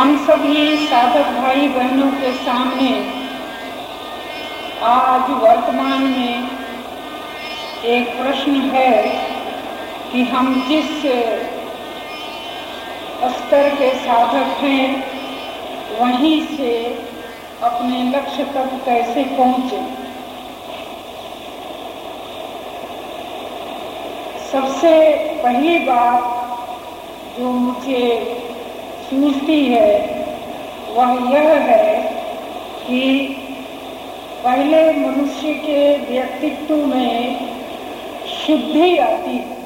हम सभी साधक भाई बहनों के सामने आज वर्तमान में एक प्रश्न है कि हम जिस स्तर के साधक हैं, वहीं से अपने लक्ष्य तक कैसे पहुँचे? सबसे पहली बात जो मुझे सूझती है, वह यह है कि पहले मनुष्य के व्यक्तित्व में शुद्धि आती है।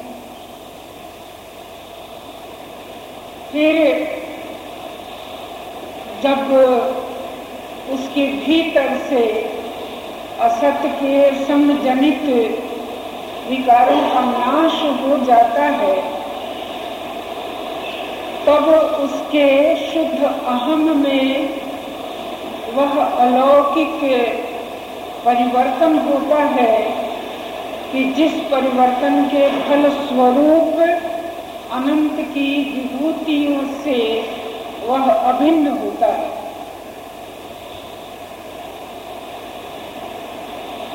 फिर जब उसके भीतर से असत्य के समजनित विकारों का नाश हो जाता है तब उसके शुद्ध अहम में वह अलौकिक परिवर्तन होता है कि जिस परिवर्तन के फल स्वरूप अनंत की विभूतियों से वह अभिन्न होता है।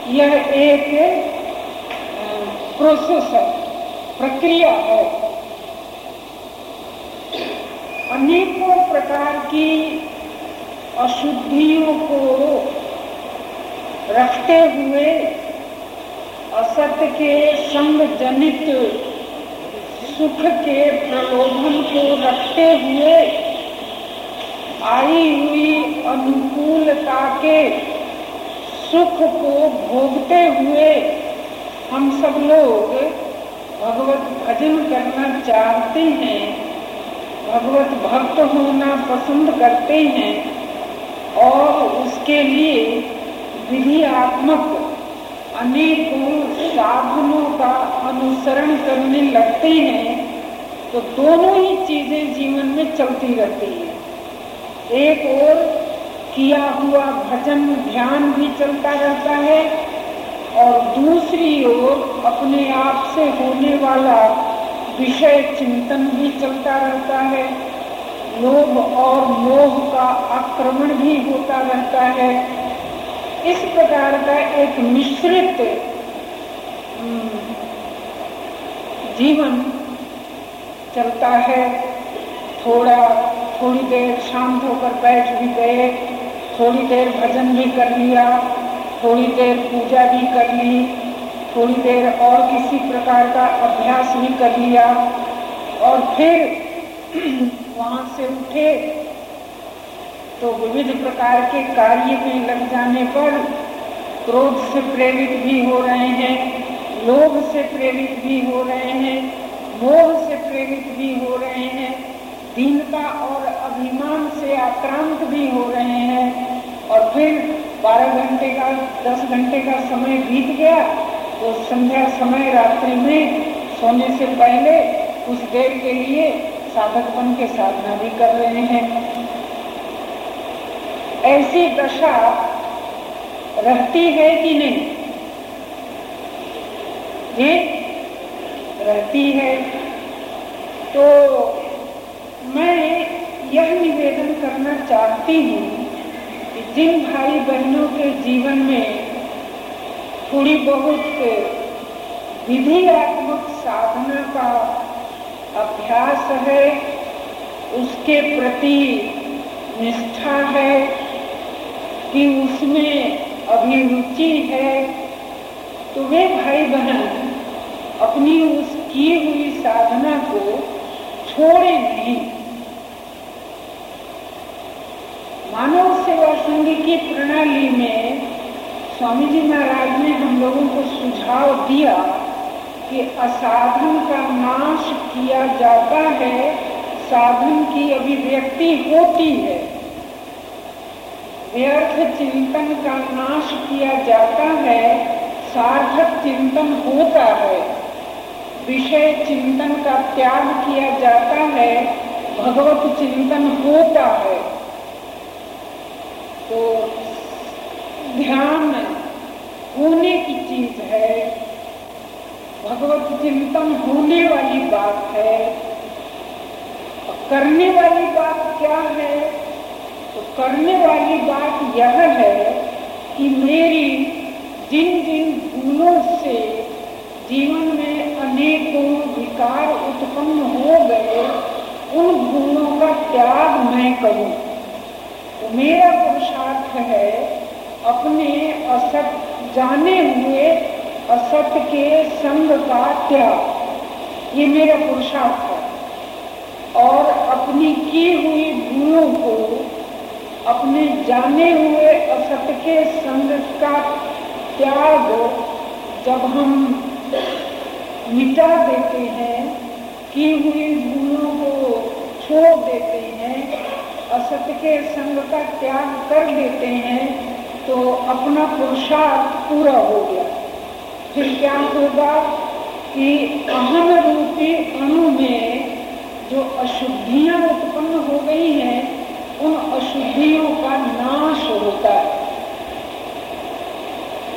यह एक प्रोसेस है, प्रक्रिया है। अनेकों प्रकार की अशुद्धियों को रखते हुए असत्य के संग जनित सुख के प्रलोभन को रखते हुए आई हुई अनुकूलता के सुख को भोगते हुए हम सब लोग भगवत भजन करना चाहते हैं। भगवत भक्त होना पसंद करते हैं और उसके लिए विधियात्मक अनेकों साधनों का अनुसरण करने लगते हैं तो दोनों ही चीज़ें जीवन में चलती रहती है। एक और किया हुआ भजन ध्यान भी चलता रहता है और दूसरी ओर अपने आप से होने वाला विषय चिंतन भी चलता रहता है। लोभ और मोह का आक्रमण भी होता रहता है। इस प्रकार का एक मिश्रित जीवन चलता है। थोड़ा, थोड़ी देर शांत होकर बैठ भी गए, थोड़ी देर भजन भी कर लिया, थोड़ी देर पूजा भी कर ली थोड़ी देर और किसी प्रकार का अभ्यास भी कर लिया और फिर वहाँ से उठे। तो विविध प्रकार के कार्य में लग जाने पर क्रोध से प्रेरित भी हो रहे हैं, लोभ से प्रेरित भी हो रहे हैं, मोह से प्रेरित भी हो रहे हैं, दीनता और अभिमान से आक्रांत भी हो रहे हैं। और फिर बारह घंटे का, दस घंटे का समय बीत गया। तो संध्या समय रात्रि में सोने से पहले कुछ देर के लिए साधक बन के साधना भी कर रहे हैं। ऐसी दशा रहती है कि नहीं? ये रहती है। तो मैं यह निवेदन करना चाहती हूँ कि जिन भाई बहनों के जीवन में थोड़ी बहुत विधियात्मक साधना का अभ्यास है, उसके प्रति निष्ठा है कि उसमें अभिरुचि है तो वे भाई बहन अपनी उस की हुई साधना को छोड़े नहीं। मानव सेवा संघ की प्रणाली में स्वामी जी महाराज ने हम लोगों को सुझाव दिया कि असाधन का नाश किया जाता है, साधन की अभिव्यक्ति होती है। व्यर्थ चिंतन का नाश किया जाता है, सार्थक चिंतन होता है। विषय चिंतन का त्याग किया जाता है, भगवत चिंतन होता है। तो ध्यान होने की चीज़ है। भगवत चिंतन होने वाली बात है। करने वाली बात क्या है? तो करने वाली बात यह है कि मेरी जिन जिन भूलों से जीवन में अनेकों विकार उत्पन्न हो गए, उन भूलों का त्याग मैं करूँ। तो मेरा पुरुषार्थ है अपने असत, जाने हुए असत के संग का त्याग। ये मेरा पुरुषार्थ है। और अपनी की हुई भूलों को, अपने जाने हुए असत के संग का त्याग जब हम मिटा देते हैं, की हुई भूलों को छोड़ देते हैं, असत के संग का त्याग कर देते हैं तो अपना पुरुषार्थ पूरा हो गया। फिर क्या होगा कि अहम रूपी अणु में जो अशुद्धियाँ उत्पन्न हो गई हैं, उन अशुद्धियों का नाश होता है।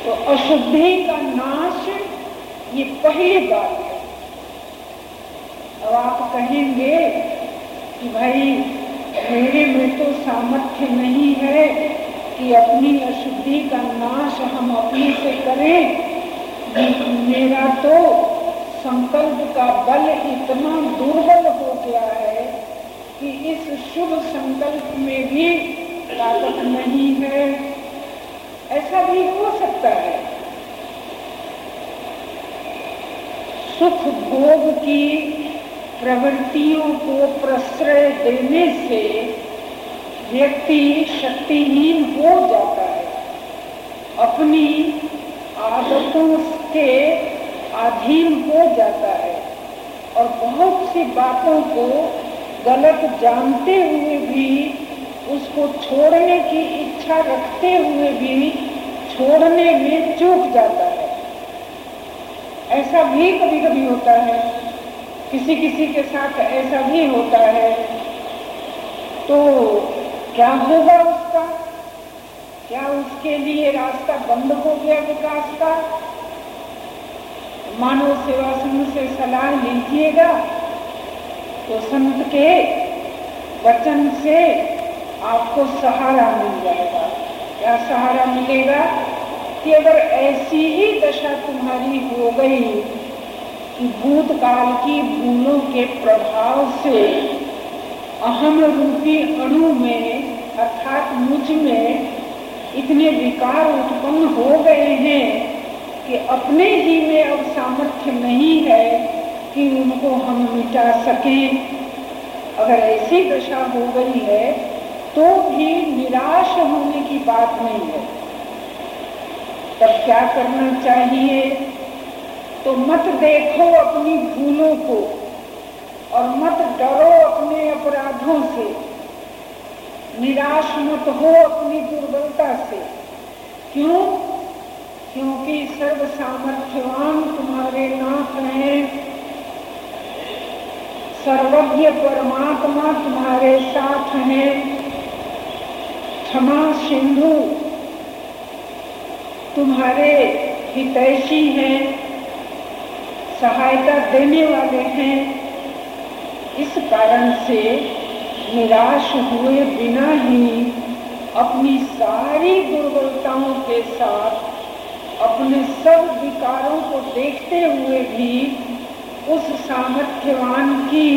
तो अशुद्धि का नाश, ये पहली बात है। अब आप कहेंगे कि भाई, मेरे में तो सामर्थ्य नहीं है। कि अपनी अशुद्धि का नाश हम अपने से करें। मेरा तो संकल्प का बल इतना दुर्बल हो गया है कि इस शुभ संकल्प में भी ताकत नहीं है। ऐसा भी हो सकता है। सुख भोग की प्रवृत्तियों को प्रश्रय देने से व्यक्ति शक्तिहीन हो जाता है। अपनी आदतों के अधीन हो जाता है और बहुत सी बातों को गलत जानते हुए भी, उसको छोड़ने की इच्छा रखते हुए भी छोड़ने में चूक जाता है। ऐसा भी कभी कभी होता है। किसी किसी के साथ ऐसा भी होता है। तो क्या होगा उसका? क्या उसके लिए रास्ता बंद हो गया विकास का? मानव सेवा संघ से सलाह लीजिएगा। तो संत के वचन से आपको सहारा मिल जाएगा। क्या सहारा मिलेगा? कि अगर ऐसी ही दशा तुम्हारी हो गई कि भूतकाल की भूलों के प्रभाव से अहम रूपी अणु में अर्थात मुझमें इतने विकार उत्पन्न हो गए हैं कि अपने ही में अब सामर्थ्य नहीं है कि उनको हम मिटा सकें। अगर ऐसी दशा हो गई है तो भी निराश होने की बात नहीं है। तब क्या करना चाहिए? तो मत देखो अपनी भूलों को और मत डरो अपने अपराधों से। निराश मत हो अपनी दुर्बलता से। क्यों? क्योंकि सर्व सामर्थ्यवान तुम्हारे नाथ हैं। सर्वज्ञ परमात्मा तुम्हारे साथ हैं। क्षमा सिंधु, तुम्हारे हितैषी हैं। सहायता देने वाले हैं। इस कारण से निराश हुए बिना ही अपनी सारी दुर्बलताओं के साथ अपने सब विकारों को देखते हुए भी उस सामर्थ्यवान की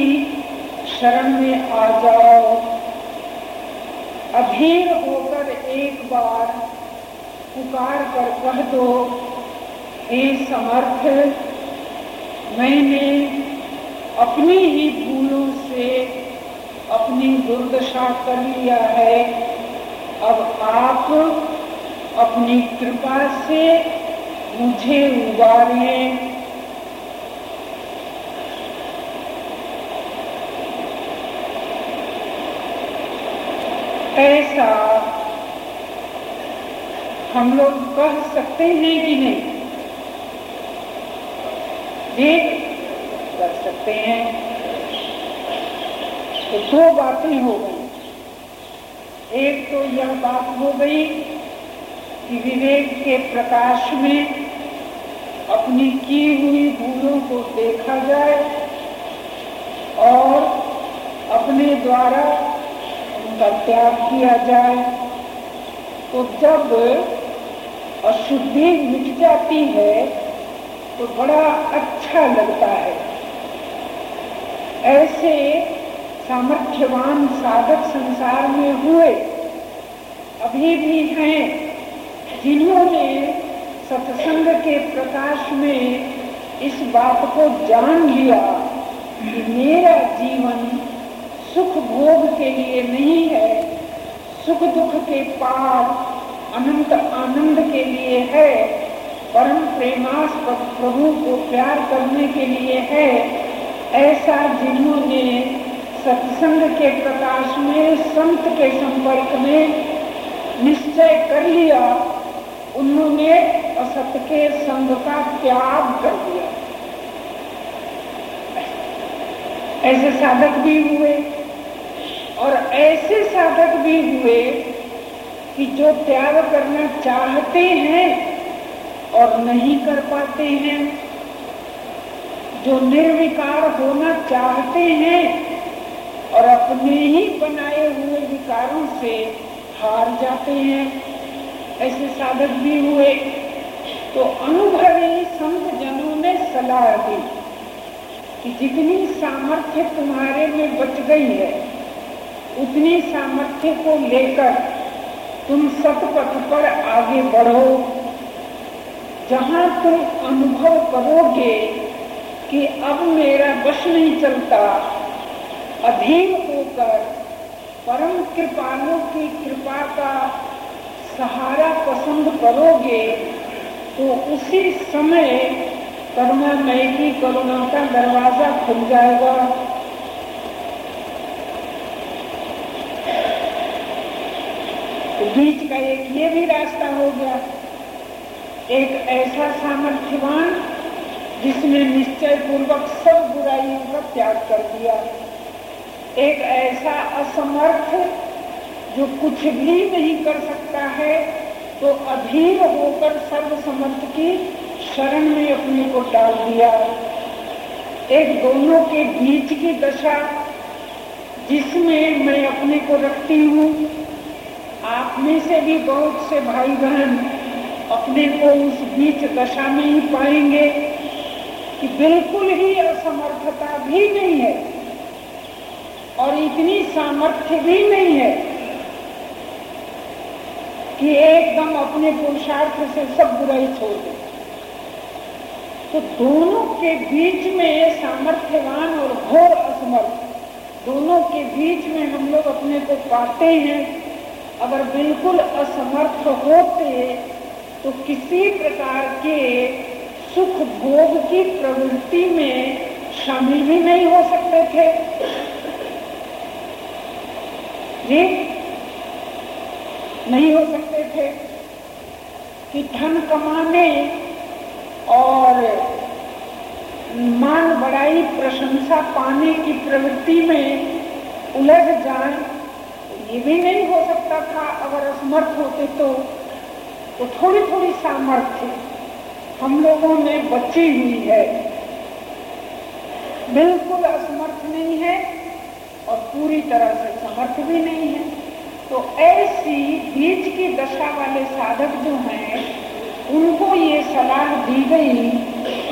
शरण में आ जाओ। अधीर होकर एक बार पुकार कर कह दो, हे समर्थ, मैंने अपनी ही भूलों से अपनी दुर्दशा कर लिया है। अब आप अपनी कृपा से मुझे उबारें। ऐसा हम लोग कह सकते हैं कि नहीं? जी कर सकते हैं। तो दो बातें हो गई। एक तो यह बात हो गई कि विवेक के प्रकाश में अपनी की हुई भूलों को देखा जाए और अपने द्वारा उनका त्याग किया जाए। तो जब अशुद्धि मिट जाती है तो बड़ा अच्छा लगता है। ऐसे सामर्थ्यवान साधक संसार में हुए। अभी भी हैं, जिन्होंने सत्संग के प्रकाश में इस बात को जान लिया कि मेरा जीवन सुख भोग के लिए नहीं है, सुख दुख के पार अनंत आनंद के लिए है, परम प्रेमास्पद प्रभु को प्यार करने के लिए है, ऐसा जिन्होंने सत्संग के प्रकाश में, संत के संपर्क में निश्चय कर लिया। उन्होंने असत के संग का त्याग कर दिया। ऐसे साधक भी हुए और ऐसे साधक भी हुए कि जो त्याग करना चाहते हैं और नहीं कर पाते हैं, जो निर्विकार होना चाहते हैं और अपने ही बनाए हुए विकारों से हार जाते हैं। ऐसे साधक भी हुए। तो अनुभवी संत जनों ने सलाह दी कि जितनी सामर्थ्य तुम्हारे में बच गई है, उतनी सामर्थ्य को लेकर तुम सतपथ पर आगे बढ़ो। जहाँ तुम अनुभव करोगे कि अब मेरा बश नहीं चलता अधीन होकर परम कृपालों की कृपा का सहारा पसंद करोगे तो उसी समय करुणामय की करुणा का दरवाज़ा खुल जाएगा। बीच का एक ये भी रास्ता हो गया। एक ऐसा सामर्थ्यवान जिसने निश्चय पूर्वक सब बुराइयों का त्याग कर दिया। एक ऐसा असमर्थ जो कुछ भी नहीं कर सकता है तो अधीर होकर सर्वसमर्थ की शरण में अपने को डाल दिया। एक दोनों के बीच की दशा जिसमें मैं अपने को रखती हूँ, आप में से भी बहुत से भाई बहन अपने को उस बीच दशा में ही पाएँगे कि बिल्कुल ही असमर्थता भी नहीं है। और इतनी सामर्थ्य भी नहीं है कि एकदम अपने पुरुषार्थ से सब बुराई छोड़ दे। तो दोनों के बीच में सामर्थ्यवान और घोर असमर्थ, दोनों के बीच में हम लोग अपने को पाते हैं। अगर बिल्कुल असमर्थ होते तो किसी प्रकार के सुख भोग की प्रवृत्ति में शामिल भी नहीं हो सकते थे। जी नहीं हो सकते थे कि धन कमाने और मान बड़ाई, प्रशंसा पाने की प्रवृत्ति में उलझ जाए, ये भी नहीं हो सकता था। अगर असमर्थ होते तो तो थोड़ी थोड़ी सामर्थ्य हम लोगों में बची हुई है। बिल्कुल असमर्थ नहीं है। और पूरी तरह से समर्थ भी नहीं है। तो ऐसी बीच की दशा वाले साधक जो हैं, उनको ये सलाह दी गई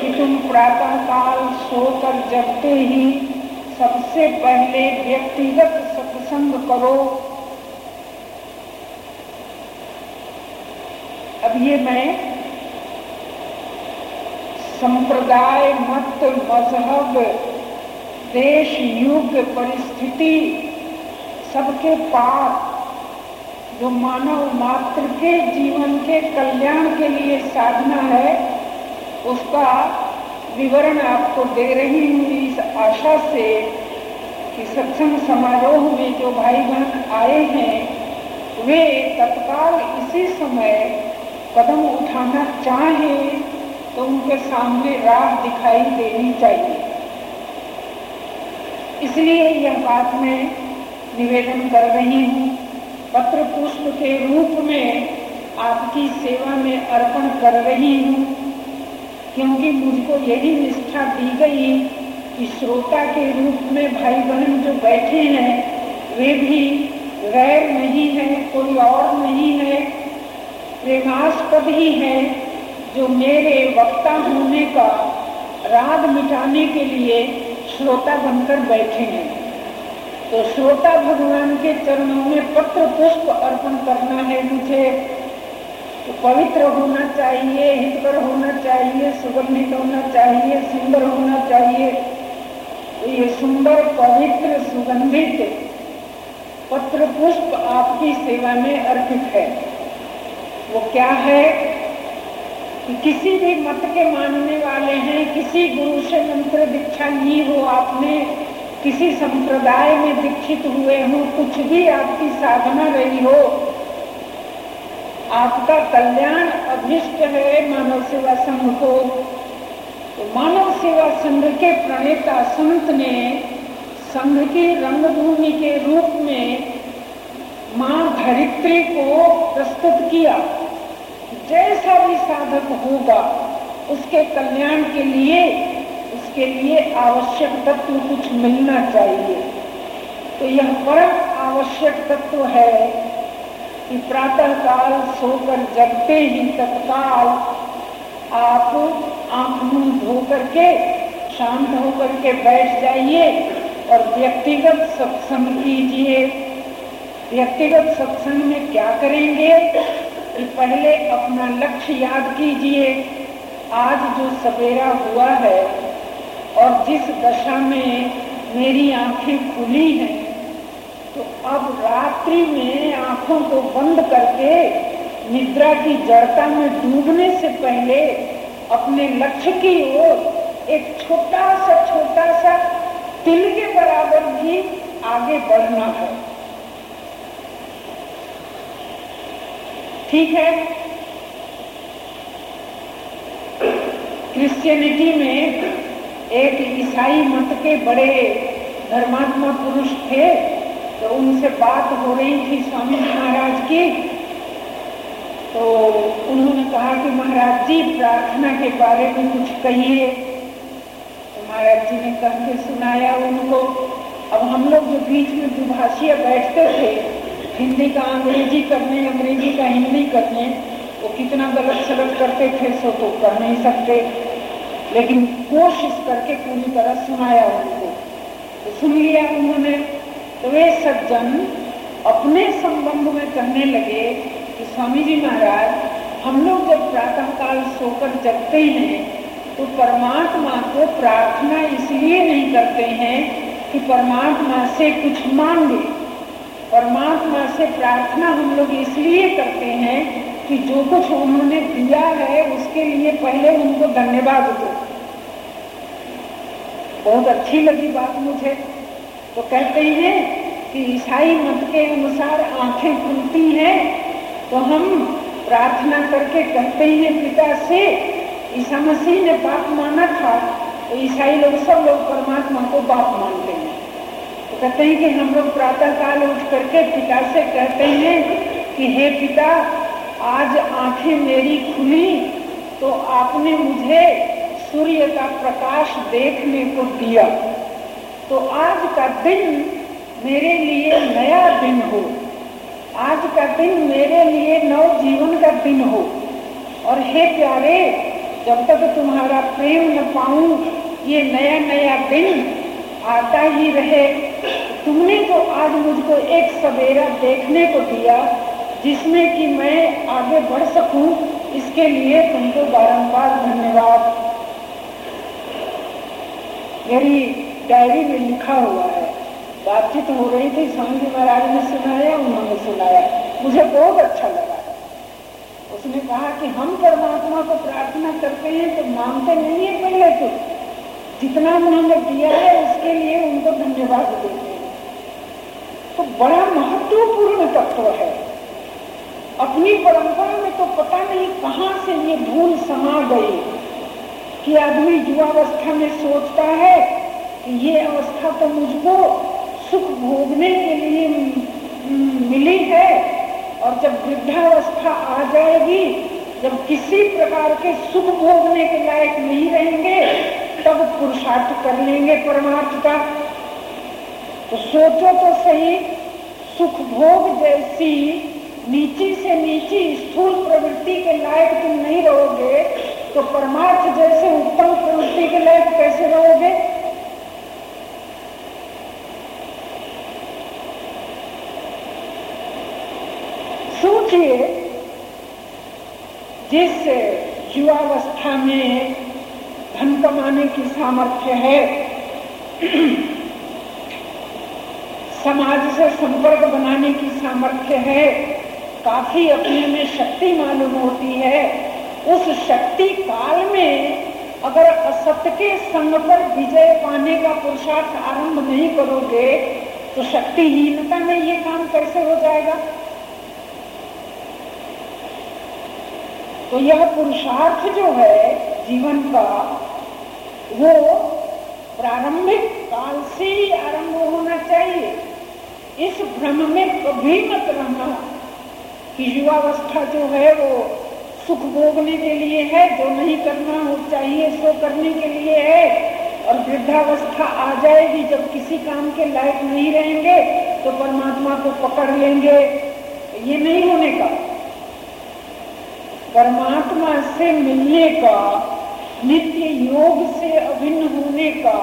कि तुम प्रातः काल सोकर जगते ही सबसे पहले व्यक्तिगत सत्संग करो। अब ये मैं संप्रदाय मत मज़हब देश युग परिस्थिति सबके पार जो मानव मात्र के जीवन के कल्याण के लिए साधना है, उसका विवरण आपको दे रही हूँ इस आशा से कि सत्संग समारोह में जो भाई बहन आए हैं, वे तत्काल इसी समय कदम उठाना चाहें तो उनके सामने राह दिखाई देनी चाहिए। इसलिए यह बात मैं निवेदन कर रही हूँ। पत्र पुष्प के रूप में आपकी सेवा में अर्पण कर रही हूँ, क्योंकि मुझको यही निष्ठा दी गई कि श्रोता के रूप में भाई बहन जो बैठे हैं, वे भी गैर नहीं है, कोई और नहीं है। प्रेमास्पद ही है जो मेरे वक्ता होने का राग मिटाने के लिए श्रोता बनकर बैठे हैं। तो श्रोता भगवान के चरणों में पत्र पुष्प अर्पण करना है मुझे। तो पवित्र होना चाहिए, हितकर होना चाहिए, सुगंधित होना चाहिए, सुंदर होना चाहिए। तो ये सुंदर, पवित्र, सुगंधित पत्र पुष्प आपकी सेवा में अर्पित है। वो क्या है? किसी भी मत के मानने वाले हैं, किसी गुरु से मंत्र दीक्षा ली हो आपने किसी संप्रदाय में दीक्षित हुए हो, कुछ भी आपकी साधना रही हो। आपका कल्याण अभिष्ट है मानव सेवा संघ को। तो मानव सेवा संघ के प्रणेता संत ने संघ की रंगभूमि के रूप में माँ धरित्री को प्रस्तुत किया। जैसा भी साधक होगा, उसके कल्याण के लिए, उसके लिए आवश्यक तत्व कुछ मिलना चाहिए। तो यह परम आवश्यक तत्व है कि प्रातः काल सोकर जगते ही तत्काल आप आँख मुँह धो करके शांत होकर के बैठ जाइए और व्यक्तिगत सत्संग कीजिए। व्यक्तिगत सत्संग में क्या करेंगे? कि पहले अपना लक्ष्य याद कीजिए। आज जो सवेरा हुआ है और जिस दशा में मेरी आँखें खुली हैं तो अब रात्रि में आँखों को बंद करके निद्रा की जड़ता में डूबने से पहले अपने लक्ष्य की ओर एक छोटा सा छोटा सा तिल के बराबर भी आगे बढ़ना है। ठीक है? क्रिश्चियनिटी में एक ईसाई मत के बड़े धर्मात्मा पुरुष थे तो उनसे बात हो रही थी स्वामी महाराज की। तो उन्होंने कहा कि महाराज जी, प्रार्थना के बारे में कुछ कहिए। तो महाराज जी ने कह के सुनाया उनको। अब हम लोग जो बीच में दुभाषिया बैठते थे हिंदी का अंग्रेज़ी करने, अंग्रेज़ी का हिंदी करने, वो कितना गलत सलत करते थे, सो तो कर नहीं सकते। लेकिन कोशिश करके पूरी तरह सुनाया उनको। तो सुन लिया उन्होंने। तो वे सज्जन अपने संबंध में कहने लगे कि स्वामी जी महाराज, हम लोग जब प्रातः काल सोकर जगते हैं तो परमात्मा को प्रार्थना इसलिए नहीं करते हैं कि परमात्मा से कुछ मांगे। परमात्मा से प्रार्थना हम लोग इसलिए करते हैं कि जो कुछ उन्होंने दिया है, उसके लिए पहले उनको धन्यवाद दो। बहुत अच्छी लगी बात मुझे। तो कहते हैं कि ईसाई मत के अनुसार आँखें खुलती हैं तो हम प्रार्थना करके कहते हैं, पिता से, ईसा मसीह ने बाप माना था तो ईसाई लोग सब लोग परमात्मा को बाप मानते हैं। कहते हैं कि हम लोग प्रातः काल उठ करके पिता से कहते हैं कि, हे पिता, आज आँखें मेरी खुली तो आपने मुझे सूर्य का प्रकाश देखने को दिया। तो आज का दिन मेरे लिए नया दिन हो। आज का दिन मेरे लिए नव जीवन का दिन हो। और हे प्यारे, जब तक तुम्हारा प्रेम न पाऊँ, ये नया नया दिन आता ही रहे। तुमने तो आज मुझको एक सवेरा देखने को दिया, जिसमें कि मैं आगे बढ़ सकूँ, इसके लिए तुमको बारंबार धन्यवाद। मेरी डायरी में लिखा हुआ है, बातचीत हो रही थी, स्वामी महाराज ने सुनाया, उन्होंने सुनाया। मुझे बहुत अच्छा लगा। उसने कहा कि हम परमात्मा को प्रार्थना करते हैं तो मांगते नहीं है पहले तो। जितना उन्होंने दिया है, उसके लिए उनको धन्यवाद देते हैं। तो बड़ा महत्वपूर्ण तत्व है। अपनी परंपरा में तो पता नहीं कहाँ से ये भूल समा गई कि आदमी युवावस्था में सोचता है कि ये अवस्था तो मुझको सुख भोगने के लिए मिली है और जब वृद्धावस्था आ जाएगी, जब किसी प्रकार के सुख भोगने के लायक नहीं रहेंगे, तब पुरुषार्थ कर लेंगे परमार्थ का। सोचो तो सही, सुख भोग जैसी नीची से नीची स्थूल प्रवृत्ति के लायक तुम नहीं रहोगे तो परमार्थ जैसे उत्तम प्रवृत्ति के लायक कैसे रहोगे? सोचिए, जिस युवावस्था में धन कमाने की सामर्थ्य है समाज से संपर्क बनाने की सामर्थ्य है। काफ़ी अपने में शक्ति मालूम होती है। उस शक्ति काल में अगर असत्य के संग पर विजय पाने का पुरुषार्थ आरंभ नहीं करोगे तो शक्तिहीनता में ये काम कैसे हो जाएगा? तो यह पुरुषार्थ जो है जीवन का, वो प्रारंभिक काल से ही आरंभ होना चाहिए। इस भ्रम में कभी मत रहना कि युवावस्था जो है वो सुख भोगने के लिए है, जो नहीं करना हो चाहिए सो करने के लिए है। और वृद्धावस्था आ जाएगी, जब किसी काम के लायक नहीं रहेंगे तो परमात्मा को पकड़ लेंगे। ये नहीं होने का। परमात्मा से मिलने का, नित्य योग से अभिन्न होने का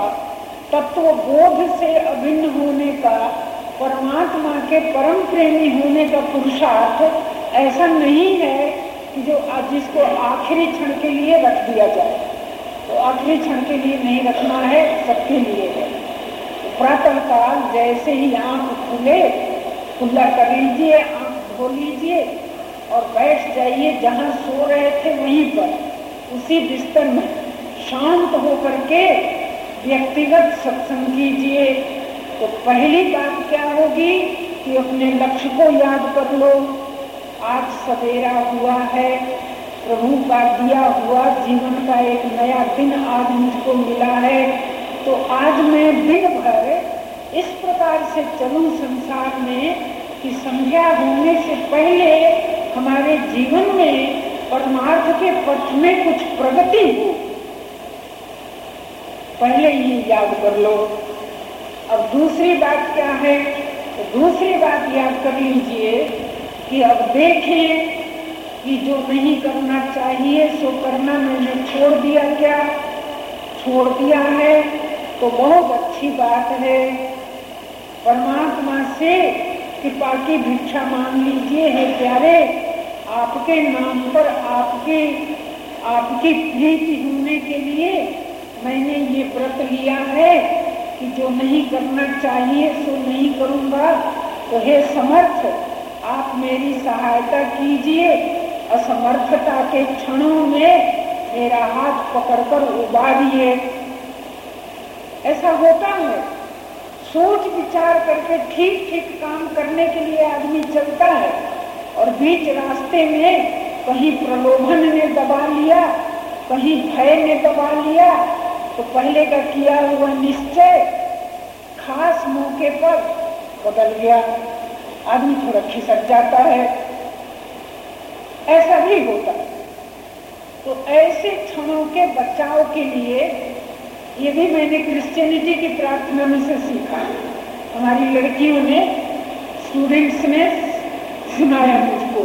तत्व बोध से अभिन्न होने का परमात्मा के परम प्रेमी होने का पुरुषार्थ ऐसा नहीं है कि जो जिसको आखिरी क्षण के लिए रख दिया जाए। तो आखिरी क्षण के लिए नहीं रखना है, सबके लिए है। प्रातः काल जैसे ही आँख खुले, खुला कर लीजिए, आँख धो लीजिए और बैठ जाइए जहाँ सो रहे थे वहीं पर। उसी बिस्तर में शांत होकर के व्यक्तिगत सत्संग कीजिए। तो पहली बात क्या होगी कि अपने लक्ष्य को याद कर लो। आज सवेरा हुआ है, प्रभु का दिया हुआ जीवन का एक नया दिन आज मुझको मिला है। तो आज मैं दिन भर इस प्रकार से चलूँ संसार में कि संध्या होने से पहले हमारे जीवन में परमार्थ के पथ में कुछ प्रगति हो। पहले ये याद कर लो। अब दूसरी बात क्या है? तो दूसरी बात याद कर लीजिए कि अब देखें कि जो नहीं करना चाहिए, सो करना मैंने छोड़ दिया क्या? छोड़ दिया है तो बहुत अच्छी बात है। परमात्मा से कृपा की भिक्षा मांग लीजिए, है प्यारे। आपके नाम पर आपके, आपकी प्रीति होने के लिए मैंने ये व्रत लिया है। कि जो नहीं करना चाहिए, सो नहीं करूँगा। तो हे समर्थ, आप मेरी सहायता कीजिए। असमर्थता के क्षणों में मेरा हाथ पकड़कर उबारिए। ऐसा होता है। सोच विचार करके ठीक ठीक काम करने के लिए आदमी चलता है और बीच रास्ते में कहीं प्रलोभन ने दबा लिया, कहीं भय ने दबा लिया तो पहले का किया हुआ निश्चय खास मौके पर बदल गया। आदमी थोड़ा खिसक जाता है। ऐसा भी होता। तो ऐसे क्षणों के बचाव के लिए ये भी मैंने क्रिश्चियनिटी की प्रार्थना में से सीखा। हमारी लड़कियों ने स्टूडेंट्स ने सुनाया मुझको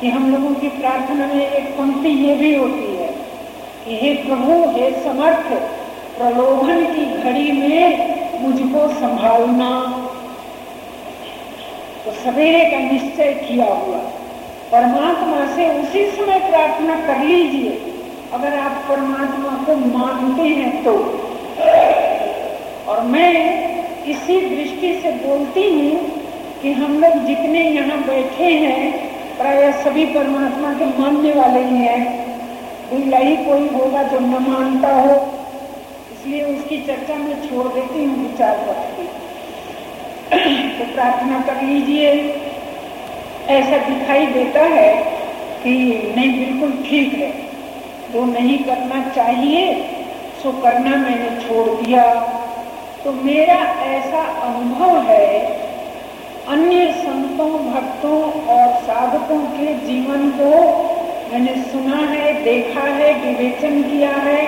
कि हम लोगों की प्रार्थना में एक पंक्ति ये भी होती है हे प्रभु, हे समर्थ, प्रलोभन की घड़ी में मुझको संभालना। तो सवेरे का निश्चय किया हुआ। परमात्मा से उसी समय प्रार्थना कर लीजिए। अगर आप परमात्मा को मानते हैं तो। और मैं इसी दृष्टि से बोलती हूँ कि हम लोग जितने यहाँ बैठे हैं, प्राय सभी परमात्मा के मानने वाले ही हैं। ही कोई होगा जो न मानता हो। इसलिए उसकी चर्चा में छोड़ देती हूँ, विचार करती तो प्रार्थना कर लीजिए। ऐसा दिखाई देता है कि नहीं, बिल्कुल ठीक है। जो नहीं करना चाहिए, सो करना मैंने छोड़ दिया। तो मेरा ऐसा अनुभव है, अन्य संतों, भक्तों और साधकों के जीवन को मैंने सुना है, देखा है, विवेचन किया है।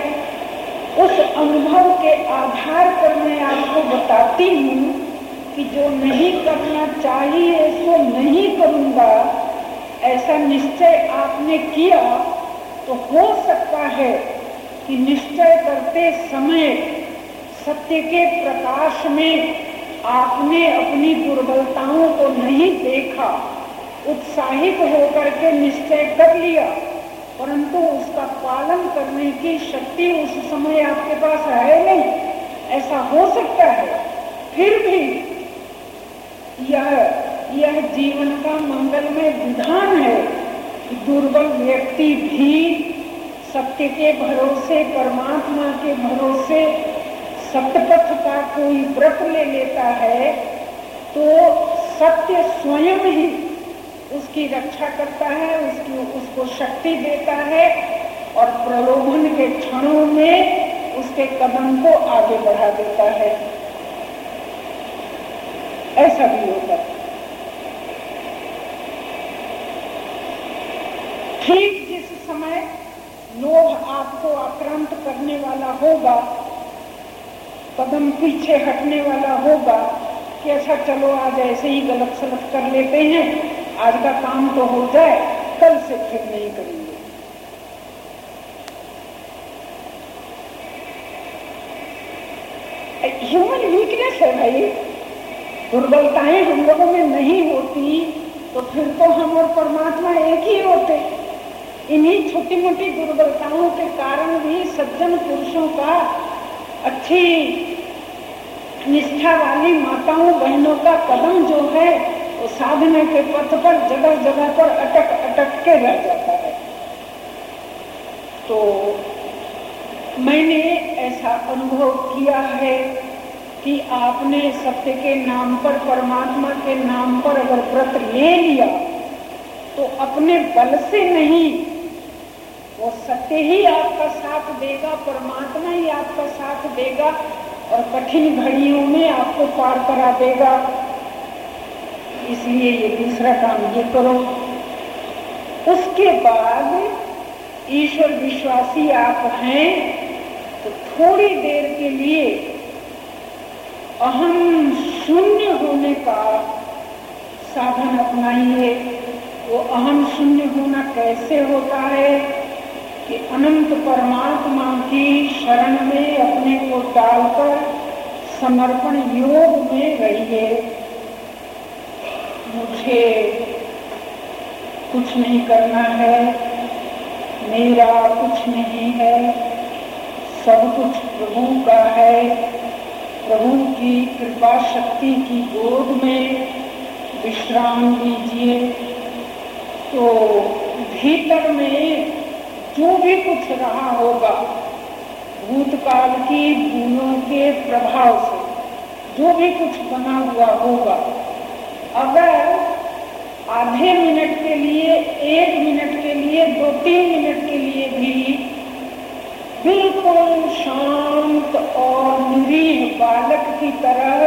उस अनुभव के आधार पर मैं आपको बताती हूँ कि जो नहीं करना चाहिए सो नहीं करूँगा। ऐसा निश्चय आपने किया तो हो सकता है कि निश्चय करते समय सत्य के प्रकाश में आपने अपनी दुर्बलताओं को नहीं देखा। उत्साहित होकर के निश्चय कर लिया। परंतु उसका पालन करने की शक्ति उस समय आपके पास है नहीं। ऐसा हो सकता है। फिर भी यह यह जीवन का मंगलमय विधान है दुर्बल व्यक्ति भी सत्य के भरोसे, परमात्मा के भरोसे सत्यपथ का कोई व्रत ले लेता है तो सत्य स्वयं ही उसकी रक्षा करता है, उसकी, उसको शक्ति देता है और प्रलोभन के क्षणों में उसके कदम को आगे बढ़ा देता है। ऐसा भी होता है। ठीक जिस समय लोभ आपको आक्रांत करने वाला होगा, कदम पीछे हटने वाला होगा कि अच्छा चलो आज ऐसे ही गलत सलत कर लेते हैं। आज का काम तो हो जाए, कल से फिर नहीं करेंगे। ह्यूमन वीकनेस है भाई। दुर्बलताएँ हम लोगों में नहीं होती तो फिर तो हम और परमात्मा एक ही होते। इन्हीं छोटी मोटी दुर्बलताओं के कारण भी सज्जन पुरुषों का अच्छी निष्ठा वाली माताओं, बहनों का कदम जो है वो साधना के पथ पर, जगह जगह पर अटक अटक के रह जाता है। तो मैंने ऐसा अनुभव किया है कि आपने सत्य के नाम पर, परमात्मा के नाम पर अगर व्रत ले लिया तो अपने बल से नहीं, वो सत्य ही आपका साथ देगा, परमात्मा ही आपका साथ देगा और कठिन घड़ियों में आपको पार करा देगा। इसलिए ये दूसरा काम ये करो। उसके बाद ईश्वर विश्वासी आप हैं तो थोड़ी देर के लिए अहम शून्य होने का साधन अपनाइए। वो अहम शून्य होना कैसे होता है कि अनंत परमात्मा की शरण में अपने को डालकर समर्पण योग में रहिए। मुझे कुछ नहीं करना है, मेरा कुछ नहीं है, सब कुछ प्रभु का है। प्रभु की कृपा शक्ति की गोद में विश्राम लीजिए। तो भीतर में जो भी कुछ रहा होगा, भूतकाल की भूलों के प्रभाव से जो भी कुछ बना हुआ होगा अगर आधे मिनट के लिए, एक मिनट के लिए, दो तीन मिनट के लिए भी बिल्कुल शांत और निरीह बालक की तरह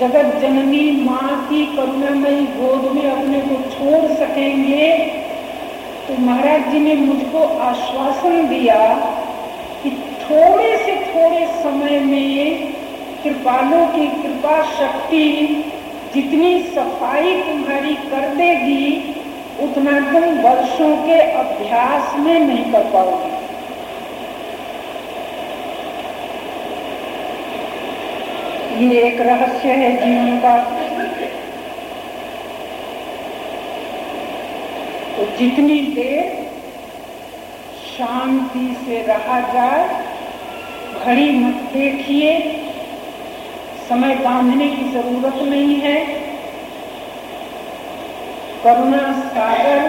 जगत जननी माँ की करुणामयी गोद में अपने को छोड़ सकेंगे तो महाराज जी ने मुझको आश्वासन दिया कि थोड़े से थोड़े समय में कृपालों की कृपा शक्ति जितनी सफ़ाई तुम्हारी कर देगी उतना तुम वर्षों के अभ्यास में नहीं कर पाओगे। ये एक रहस्य है जीवन का। तो जितनी देर शांति से रहा जाए, घड़ी मत देखिए। समय बांधने की ज़रूरत नहीं है। करुणा सागर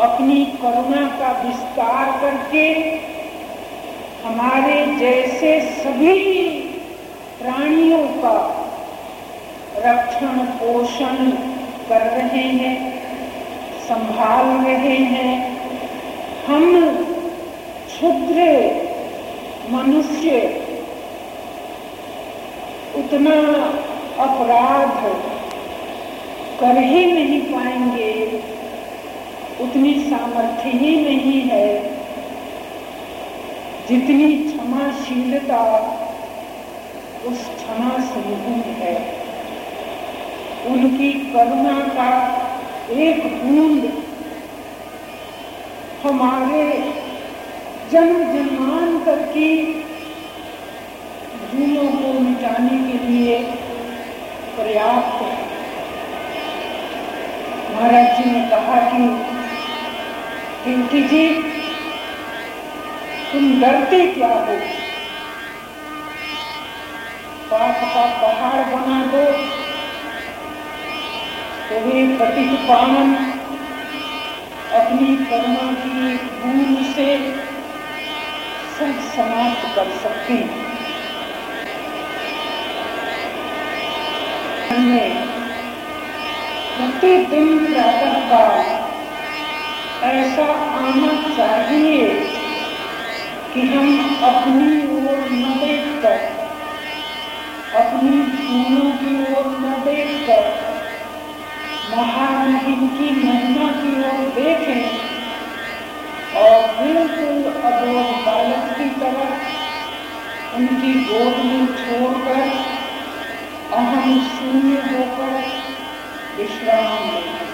अपनी करुणा का विस्तार करके हमारे जैसे सभी प्राणियों का रक्षण पोषण कर रहे हैं, संभाल रहे हैं। हम क्षुद्र मनुष्य उतना अपराध कर ही नहीं पाएँगे। उतनी सामर्थ्य ही नहीं है। जितनी क्षमाशीलता उस क्षमा निर्गुण है। उनकी करुणा का एक बूंद हमारे जन्म जन्मांतर की भूलों को मिटाने लिए पर्याप्त है। महाराज जी ने कहा कि, पिंकी जी, तुम डरते क्या हो? पाप का पहाड़ बना दो। तो वे पतित पावन अपनी कर्मा की बूंद से सब समाप्त कर सकते हैं। प्रतिदिन प्रातः काल ऐसा आना चाहिए कि हम अपनी ओर न देखकर अपनी भूलों की ओर न देखकर महामहिम की महिमा की ओर देखें। और बिल्कुल अबोध बालक की तरह उनकी गोद में छोड़कर अहम शून्य होकर विश्राम लें